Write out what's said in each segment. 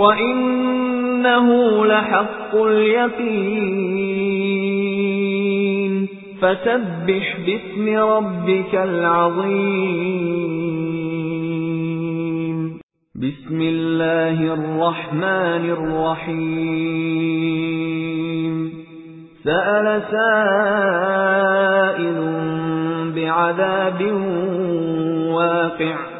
وإنه لحق اليقين فسبح باسم ربك العظيم بسم الله الرحمن الرحيم سأل سائل بعذاب واقع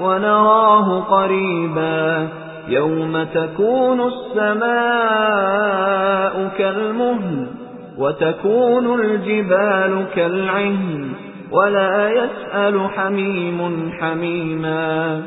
ونراه قريبا يوم تكون السماء كالمهل وتكون الجبال كالعهن ولا يسأل حميم حميما